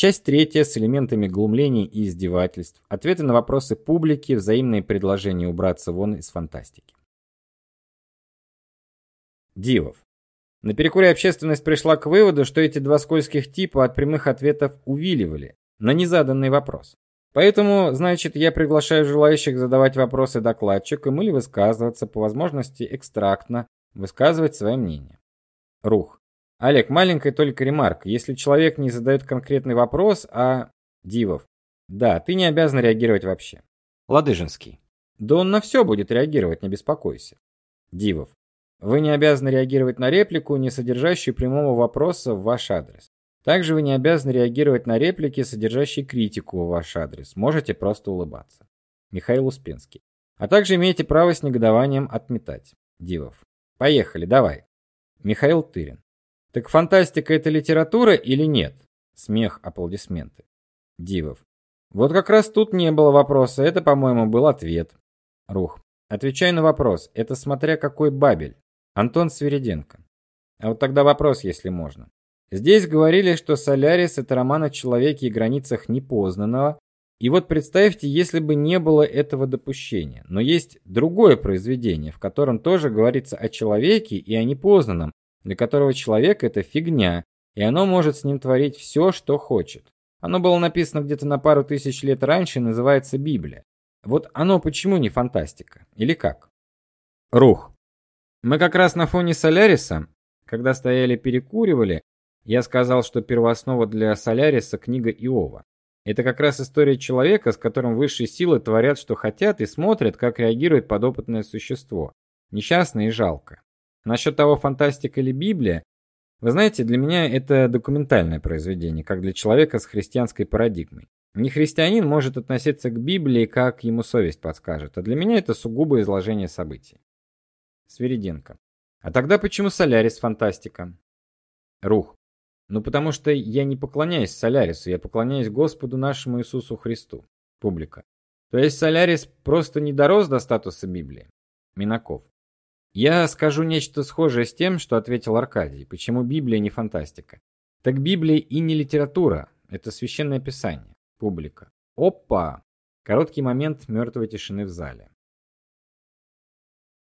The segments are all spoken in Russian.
Часть третья с элементами глумлений и издевательств, ответы на вопросы публики, взаимные предложения убраться вон из фантастики. Дивов. На перекуре общественность пришла к выводу, что эти два скользких типа от прямых ответов увиливали на незаданный вопрос. Поэтому, значит, я приглашаю желающих задавать вопросы докладчикам или высказываться по возможности экстрактно, высказывать свое мнение. Рух. Олег, маленькая только ремарка. Если человек не задает конкретный вопрос, а Дивов. Да, ты не обязан реагировать вообще. Ладыжинский. Да он на все будет реагировать, не беспокойся. Дивов. Вы не обязаны реагировать на реплику, не содержащую прямого вопроса в ваш адрес. Также вы не обязаны реагировать на реплики, содержащие критику в ваш адрес. Можете просто улыбаться. Михаил Успенский. А также имеете право с негодованием отметать. Дивов. Поехали, давай. Михаил Тырин. Так фантастика это литература или нет? Смех, аплодисменты. Дивов. Вот как раз тут не было вопроса, это, по-моему, был ответ. Рух. Отвечай на вопрос. Это смотря какой бабель. Антон Свириденко. А вот тогда вопрос, если можно. Здесь говорили, что Солярис это роман о человеке и границах непознанного. И вот представьте, если бы не было этого допущения. Но есть другое произведение, в котором тоже говорится о человеке и о непознанном, для которого человек это фигня, и оно может с ним творить все, что хочет. Оно было написано где-то на пару тысяч лет раньше называется Библия. Вот оно почему не фантастика? Или как? Рух. Мы как раз на фоне Соляриса, когда стояли перекуривали, я сказал, что первооснова для Соляриса книга Иова. Это как раз история человека, с которым высшие силы творят, что хотят, и смотрят, как реагирует подопытное существо. Несчастно и жалко. Насчет того, фантастика или Библия, вы знаете, для меня это документальное произведение, как для человека с христианской парадигмой. Не христианин может относиться к Библии, как ему совесть подскажет, а для меня это сугубо изложение событий. Свириденко. А тогда почему Солярис фантастика? Рух. Ну потому что я не поклоняюсь Солярису, я поклоняюсь Господу нашему Иисусу Христу. Публика. То есть Солярис просто не дорос до статуса Библии. Минаков. Я скажу нечто схожее с тем, что ответил Аркадий. Почему Библия не фантастика? Так Библия и не литература, это священное писание. Публика. Опа. Короткий момент мертвой тишины в зале.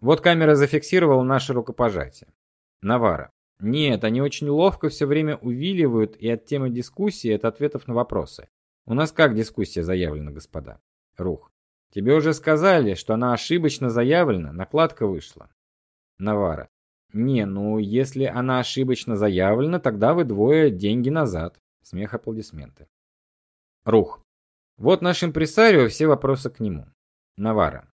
Вот камера зафиксировала наше рукопожатие. Навара. Нет, они очень ловко все время увиливают и от темы дискуссии, и от ответов на вопросы. У нас как дискуссия заявлена, господа? Рух. Тебе уже сказали, что она ошибочно заявлена, накладка вышла. Навара. Не, ну если она ошибочно заявлена, тогда вы двое деньги назад. Смех, аплодисменты. Рух. Вот наш импресарио, все вопросы к нему. Навара.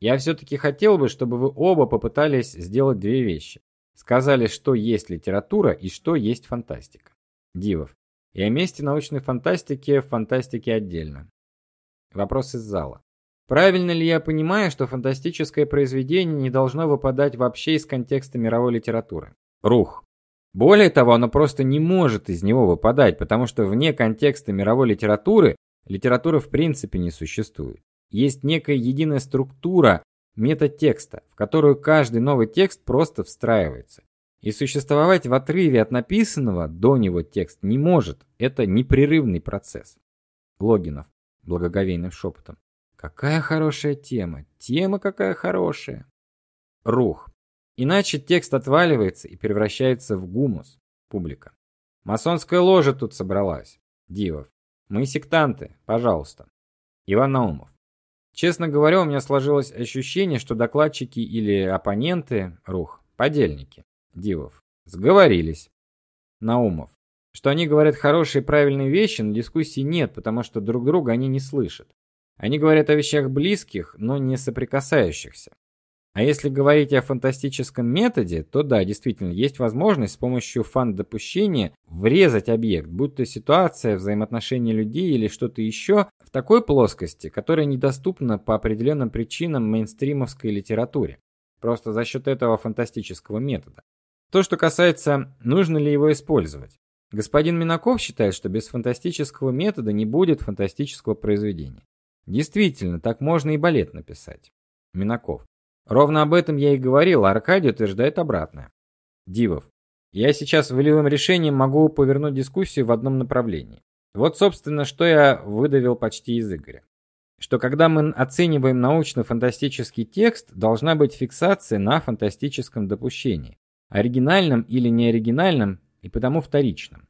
Я все таки хотел бы, чтобы вы оба попытались сделать две вещи. Сказали, что есть литература и что есть фантастика. Дивов. И о месте научной фантастики в фантастике отдельно. Вопрос из зала. Правильно ли я понимаю, что фантастическое произведение не должно выпадать вообще из контекста мировой литературы? Рух. Более того, оно просто не может из него выпадать, потому что вне контекста мировой литературы литература в принципе не существует. Есть некая единая структура, метатекста, в которую каждый новый текст просто встраивается. И существовать в отрыве от написанного до него текст не может. Это непрерывный процесс. Логинов благоговейным шепотом. Какая хорошая тема. Тема какая хорошая. Рух. Иначе текст отваливается и превращается в гумус. Публика. Масонская ложа тут собралась. Дивов. Мы сектанты, пожалуйста. Иван Наумов. Честно говоря, у меня сложилось ощущение, что докладчики или оппоненты, рух, подельники, Дивов, сговорились. Наумов, что они говорят хорошие правильные вещи, но дискуссий нет, потому что друг друга они не слышат. Они говорят о вещах близких, но не соприкасающихся. А если говорить о фантастическом методе, то да, действительно, есть возможность с помощью фан-допущения врезать объект, будь то ситуация, взаимоотношения людей или что-то еще, в такой плоскости, которая недоступна по определенным причинам мейнстримовской литературе. Просто за счет этого фантастического метода. То, что касается, нужно ли его использовать. Господин Минаков считает, что без фантастического метода не будет фантастического произведения. Действительно, так можно и балет написать. Минаков. Ровно об этом я и говорил, а Аркадий утверждает обратное. Дивов. Я сейчас волевым решением могу повернуть дискуссию в одном направлении. Вот, собственно, что я выдавил почти из Игоря. Что когда мы оцениваем научно-фантастический текст, должна быть фиксация на фантастическом допущении, оригинальном или неоригинальном, и потому вторичном.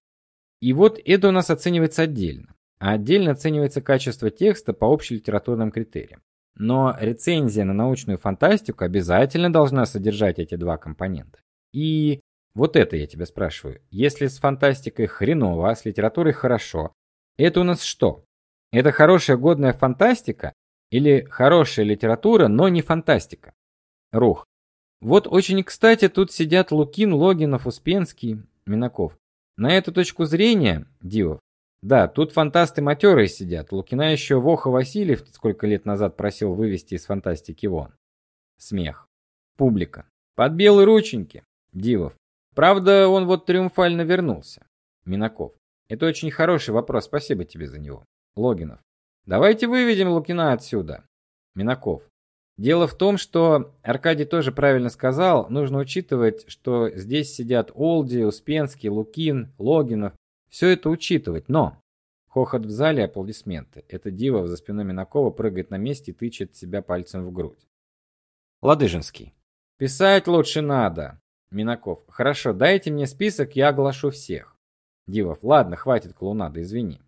И вот это у нас оценивается отдельно. А отдельно оценивается качество текста по общелитературным критериям. Но рецензия на научную фантастику обязательно должна содержать эти два компонента. И вот это я тебя спрашиваю. Если с фантастикой хреново, а с литературой хорошо, это у нас что? Это хорошая годная фантастика или хорошая литература, но не фантастика? Рух. Вот очень, кстати, тут сидят Лукин, Логинов, Успенский, Минаков. На эту точку зрения, Дивов, да, тут фантасты матерые сидят. Лукина еще Воха Васильев сколько лет назад просил вывести из фантастики вон. Смех. Публика. Под белые рученьки. Дивов. Правда, он вот триумфально вернулся. Минаков. Это очень хороший вопрос, спасибо тебе за него. Логинов. Давайте выведем Лукина отсюда. Минаков. Дело в том, что Аркадий тоже правильно сказал, нужно учитывать, что здесь сидят Олди, Успенский, Лукин, Логинов, все это учитывать, но хохот в зале, аплодисменты. Это дива за спиной Минакова прыгает на месте и тычет себя пальцем в грудь. Ладыжинский. Писать лучше надо. Минаков. Хорошо, дайте мне список, я оглашу всех. Дивов. Ладно, хватит клоунады, извини.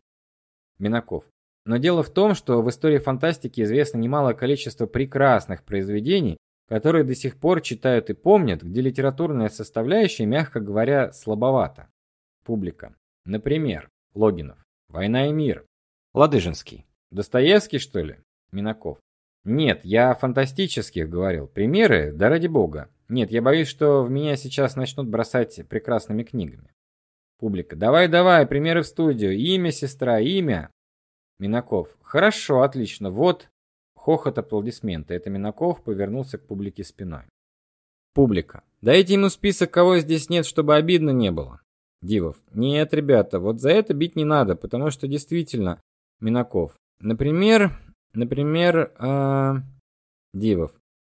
Минаков. Но дело в том, что в истории фантастики известно немалое количество прекрасных произведений, которые до сих пор читают и помнят, где литературная составляющая, мягко говоря, слабовата. Публика. Например, Логинов. Война и мир. Ладыжинский. Достоевский, что ли? Минаков. Нет, я о фантастических говорил. Примеры? Да ради бога. Нет, я боюсь, что в меня сейчас начнут бросать прекрасными книгами. Публика. Давай, давай, примеры в студию. Имя, сестра, имя. Минаков. Хорошо, отлично. Вот хохот аплодисменты. Это Минаков повернулся к публике спиной. Публика. Дайте ему список, кого здесь нет, чтобы обидно не было. Дивов. Нет, ребята, вот за это бить не надо, потому что действительно Минаков. Например, например, э Дивов.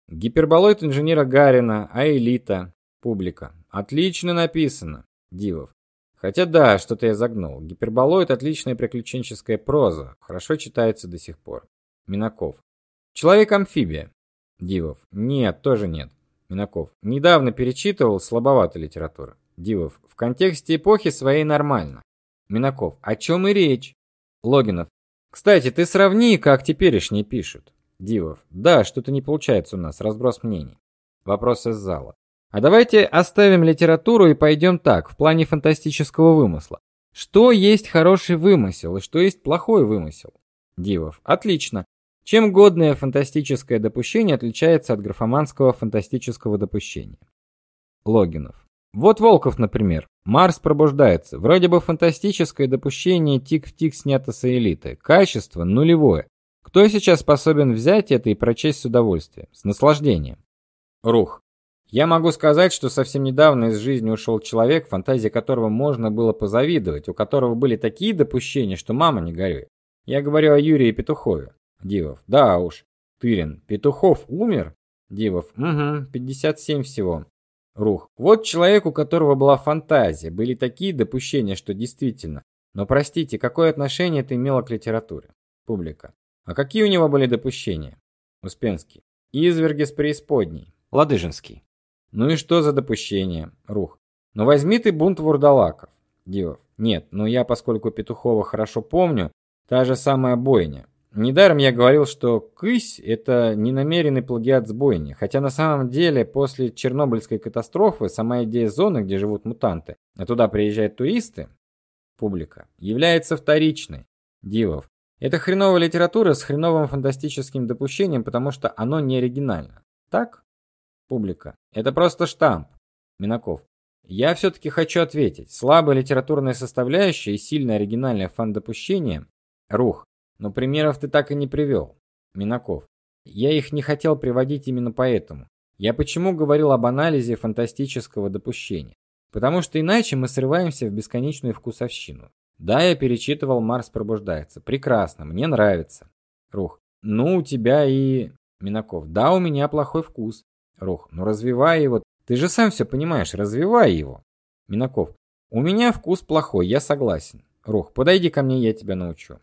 Гиперболоид инженера Гарина, а элита, публика. Отлично написано. Дивов. Хотя да, что-то я загнул. Гиперболоид отличная приключенческая проза, хорошо читается до сих пор. Минаков. Человек-амфибия. Дивов. Нет, тоже нет. Минаков. Недавно перечитывал, слабовато литература. Дивов. В контексте эпохи своей нормально. Минаков. О чем и речь? Логинов. Кстати, ты сравни, как теперешние пишут. Дивов. Да, что-то не получается у нас, разброс мнений. Вопрос из зала. А давайте оставим литературу и пойдем так, в плане фантастического вымысла. Что есть хороший вымысел и что есть плохой вымысел? Дивов. Отлично. Чем годное фантастическое допущение отличается от графоманского фантастического допущения? Логинов. Вот Волков, например. Марс пробуждается. Вроде бы фантастическое допущение тик в тик снято с элиты. Качество нулевое. Кто сейчас способен взять это и прочесть с удовольствием, с наслаждением? Рух. Я могу сказать, что совсем недавно из жизни ушел человек, фантазии которого можно было позавидовать, у которого были такие допущения, что мама не горюй. Я говорю о Юрии Петухове. Дивов. Да уж. Тырин. Петухов умер? Дивов. Угу, 57 всего. Рух. Вот человек, у которого была фантазия, были такие допущения, что действительно. Но простите, какое отношение это имело к литературе? Публика. А какие у него были допущения? Успенский. Изверги с преисподней. Ладыжинский. Ну и что за допущение? Рух. Ну возьми ты бунт вурдалаков. Дивов. Нет, но я, поскольку Петухова хорошо помню, та же самая бойня. Недаром я говорил, что «кысь» — это ненамеренный плагиат с бойни, хотя на самом деле после Чернобыльской катастрофы сама идея зоны, где живут мутанты, а туда приезжают туристы, публика, является вторичной. Дивов. Это хреновая литература с хреновым фантастическим допущением, потому что оно не оригинально. Так? Публика. Это просто штамп. Минаков. Я все-таки хочу ответить. Слабая литературная составляющая и сильное оригинальное фан-допущение – рух. Но примеров ты так и не привел. Минаков. Я их не хотел приводить именно поэтому. Я почему говорил об анализе фантастического допущения? Потому что иначе мы срываемся в бесконечную вкусовщину. Да, я перечитывал Марс пробуждается. Прекрасно, мне нравится. Рух. Ну, у тебя и Минаков. Да, у меня плохой вкус. Рух. Ну развивай его. Ты же сам все понимаешь, развивай его. Минаков. У меня вкус плохой, я согласен. Рух, подойди ко мне, я тебя научу.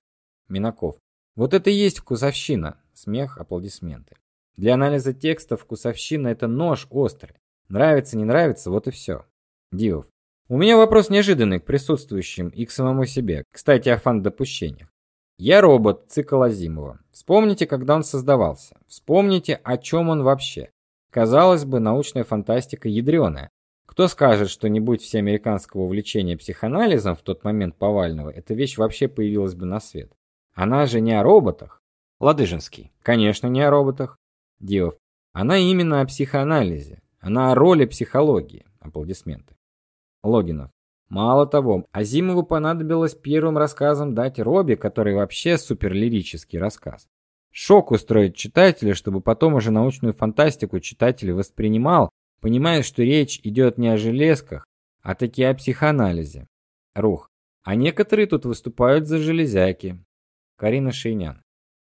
Минаков. Вот это и есть вкусовщина. Смех, аплодисменты. Для анализа текста вкусовщина это нож острый. Нравится, не нравится, вот и все. Дивов. У меня вопрос неожиданный к присутствующим и к самому себе. Кстати, о фан-допущениях. Я робот, цикл Азимова. Вспомните, когда он создавался. Вспомните, о чем он вообще. Казалось бы, научная фантастика ядреная. Кто скажет, что не будь всеамериканского увлечения психоанализом в тот момент повального, эта вещь вообще появилась бы на свет. Она же не о роботах. Ладыжинский. Конечно, не о роботах. Дивов. Она именно о психоанализе. Она о роли психологии. Аплодисменты. Логинов. Мало того, Азимову понадобилось первым рассказом дать Робби, который вообще суперлирический рассказ. Шок устроить читателя, чтобы потом уже научную фантастику читатель воспринимал, понимая, что речь идет не о железках, а таки о психоанализе. Рух. А некоторые тут выступают за железяки. Карина Шейнян.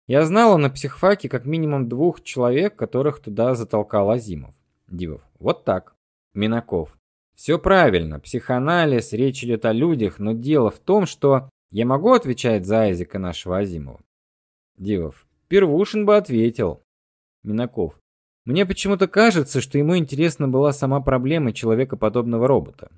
Я знала на психфаке как минимум двух человек, которых туда затолкал Азимов. Дивов. Вот так. Минаков. Все правильно, психоанализ, речь идет о людях, но дело в том, что я могу отвечать за Айзека нашего Азимова. Дивов. Первушин бы ответил. Минаков. Мне почему-то кажется, что ему интересна была сама проблема человекоподобного робота.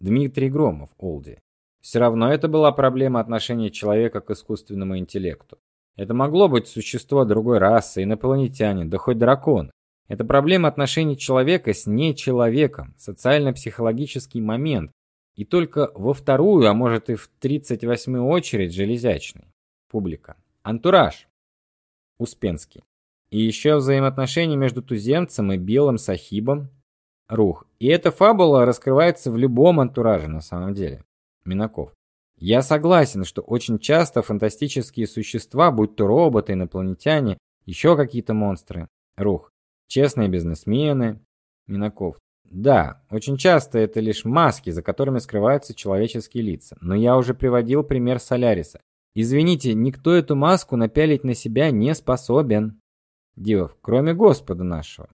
Дмитрий Громов, Олди. Все равно это была проблема отношения человека к искусственному интеллекту. Это могло быть существо другой расы, инопланетянин, да хоть дракон. Это проблема отношений человека с нечеловеком, социально-психологический момент, и только во вторую, а может и в тридцать восьмую очередь железячный. Публика. Антураж. Успенский. И еще взаимоотношения между туземцем и белым сахибом. Рух. И эта фабула раскрывается в любом антураже на самом деле. Минаков. Я согласен, что очень часто фантастические существа, будь то роботы, инопланетяне, еще какие-то монстры. Рух. Честные бизнесмены. Минаков. Да, очень часто это лишь маски, за которыми скрываются человеческие лица. Но я уже приводил пример Соляриса. Извините, никто эту маску напялить на себя не способен. Дивов, кроме Господа нашего.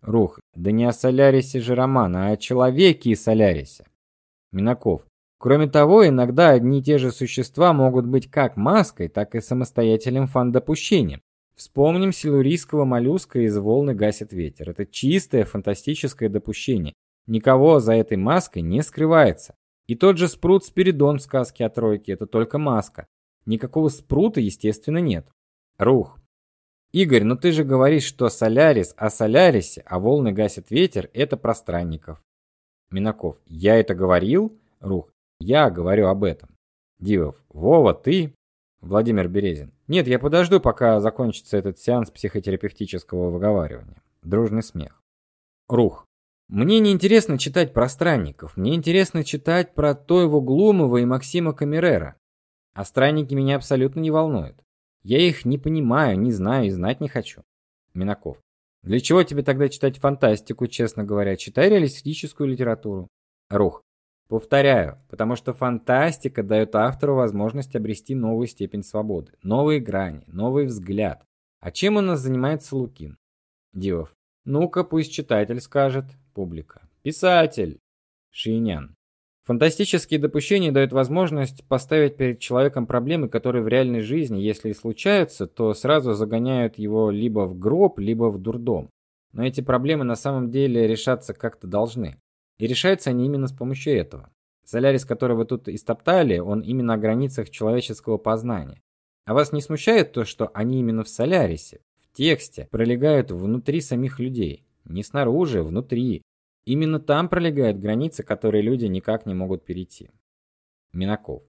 Рух, да не о Солярисе же роман, а о человеке и Солярисе. Минаков. Кроме того, иногда одни и те же существа могут быть как маской, так и самостоятельным фан-допущением. Вспомним силурийского моллюска из «Волны гасит ветер». Это чистое фантастическое допущение. Никого за этой маской не скрывается. И тот же спрут Спиридон в сказке о тройке – это только маска. Никакого спрута, естественно, нет. Рух. Игорь, ну ты же говоришь, что Солярис о Солярисе, а волны гасит ветер – это про странников. Минаков. Я это говорил? Рух. Я говорю об этом. Дивов. Вова, ты? Владимир Березин. Нет, я подожду, пока закончится этот сеанс психотерапевтического выговаривания. Дружный смех. Рух. Мне не интересно читать про странников. Мне интересно читать про Тойву Глумова и Максима Камерера. А странники меня абсолютно не волнуют. Я их не понимаю, не знаю и знать не хочу. Минаков. Для чего тебе тогда читать фантастику, честно говоря? Читай реалистическую литературу. Рух. Повторяю, потому что фантастика дает автору возможность обрести новую степень свободы, новые грани, новый взгляд. А чем у нас занимается Лукин? Дивов. Ну-ка, пусть читатель скажет. Публика. Писатель. Шинян. Фантастические допущения дают возможность поставить перед человеком проблемы, которые в реальной жизни, если и случаются, то сразу загоняют его либо в гроб, либо в дурдом. Но эти проблемы на самом деле решаться как-то должны. И решаются они именно с помощью этого. Солярис, который вы тут истоптали, он именно о границах человеческого познания. А вас не смущает то, что они именно в Солярисе, в тексте, пролегают внутри самих людей? Не снаружи, а внутри. Именно там пролегают границы, которые люди никак не могут перейти. Минаков.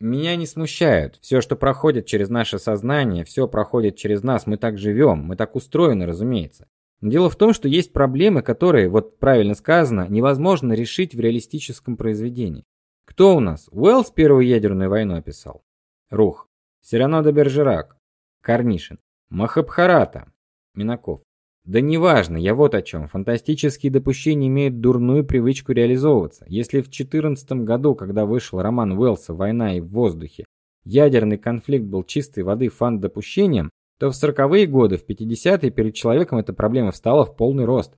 Меня не смущают. Все, что проходит через наше сознание, все проходит через нас. Мы так живем, мы так устроены, разумеется. Дело в том, что есть проблемы, которые, вот правильно сказано, невозможно решить в реалистическом произведении. Кто у нас? Уэллс первую ядерную войну описал. Рух. Сирано де Бержерак. Карнишин. Махабхарата. Минаков. Да неважно, я вот о чем. Фантастические допущения имеют дурную привычку реализовываться. Если в 14 году, когда вышел роман Уэллса «Война и в воздухе», ядерный конфликт был чистой воды фан-допущением, то в сороковые годы, в 50-е перед человеком эта проблема встала в полный рост.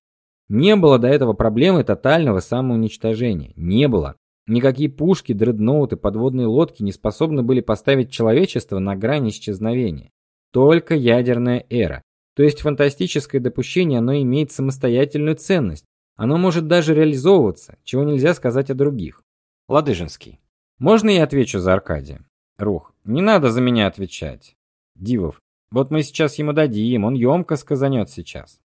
Не было до этого проблемы тотального самоуничтожения. Не было. Никакие пушки, дредноуты, подводные лодки не способны были поставить человечество на грань исчезновения. Только ядерная эра. То есть фантастическое допущение, оно имеет самостоятельную ценность. Оно может даже реализовываться, чего нельзя сказать о других. Ладыжинский. Можно я отвечу за Аркадия? Рух. Не надо за меня отвечать. Дивов. Вот мы сейчас ему дадим, он емко сказанет сейчас.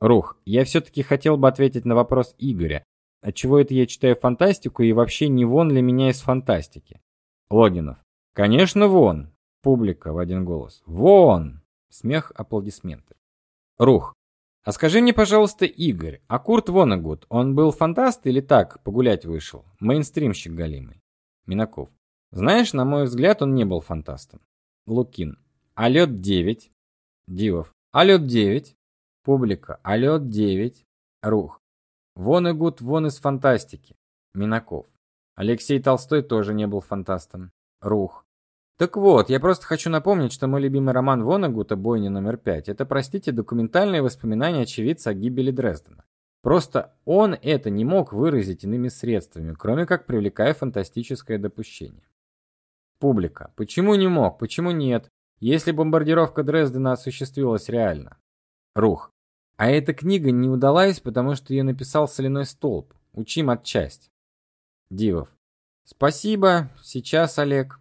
Рух. Я все таки хотел бы ответить на вопрос Игоря. Отчего это я читаю фантастику и вообще не вон ли меня из фантастики? Логинов. Конечно, вон. Публика в один голос. Вон. Смех, аплодисменты. Рух. А скажи мне, пожалуйста, Игорь, а Курт Вонегуд, он был фантаст или так, погулять вышел? Мейнстримщик галимый. Минаков. Знаешь, на мой взгляд, он не был фантастом. Лукин. А лед 9? Дивов. А лед 9? Публика. А лед 9? Рух. Вонегуд вон из фантастики. Минаков. Алексей Толстой тоже не был фантастом. Рух. Так вот, я просто хочу напомнить, что мой любимый роман Вонегута «Бойня номер пять» — это, простите, документальные воспоминания очевидца о гибели Дрездена. Просто он это не мог выразить иными средствами, кроме как привлекая фантастическое допущение. Публика. Почему не мог? Почему нет? Если бомбардировка Дрездена осуществилась реально. Рух. А эта книга не удалась, потому что ее написал соляной столб. Учим отчасть. Дивов. Спасибо. Сейчас, Олег.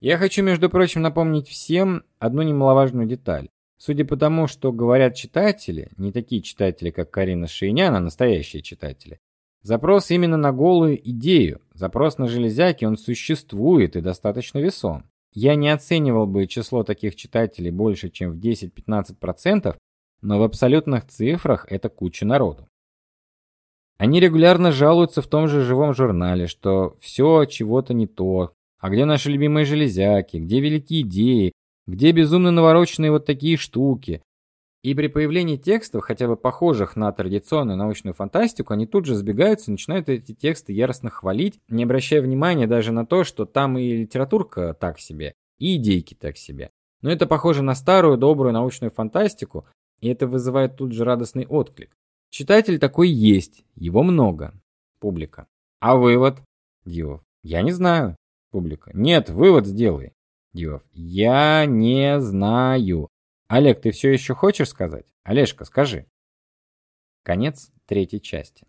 Я хочу, между прочим, напомнить всем одну немаловажную деталь. Судя по тому, что говорят читатели, не такие читатели, как Карина Шейнян, а настоящие читатели, запрос именно на голую идею, запрос на железяки, он существует и достаточно весом. Я не оценивал бы число таких читателей больше, чем в 10-15%, но в абсолютных цифрах это куча народу. Они регулярно жалуются в том же живом журнале, что все чего-то не то, а где наши любимые железяки? Где великие идеи? Где безумно навороченные вот такие штуки? И при появлении текстов, хотя бы похожих на традиционную научную фантастику, они тут же сбегаются и начинают эти тексты яростно хвалить, не обращая внимания даже на то, что там и литературка так себе, и идейки так себе. Но это похоже на старую добрую научную фантастику, и это вызывает тут же радостный отклик. Читатель такой есть, его много. Публика. А вывод? Дивов. Я не знаю. Публика. Нет, вывод сделай. Дивов. Я не знаю. Олег, ты все еще хочешь сказать? Олежка, скажи. Конец третьей части.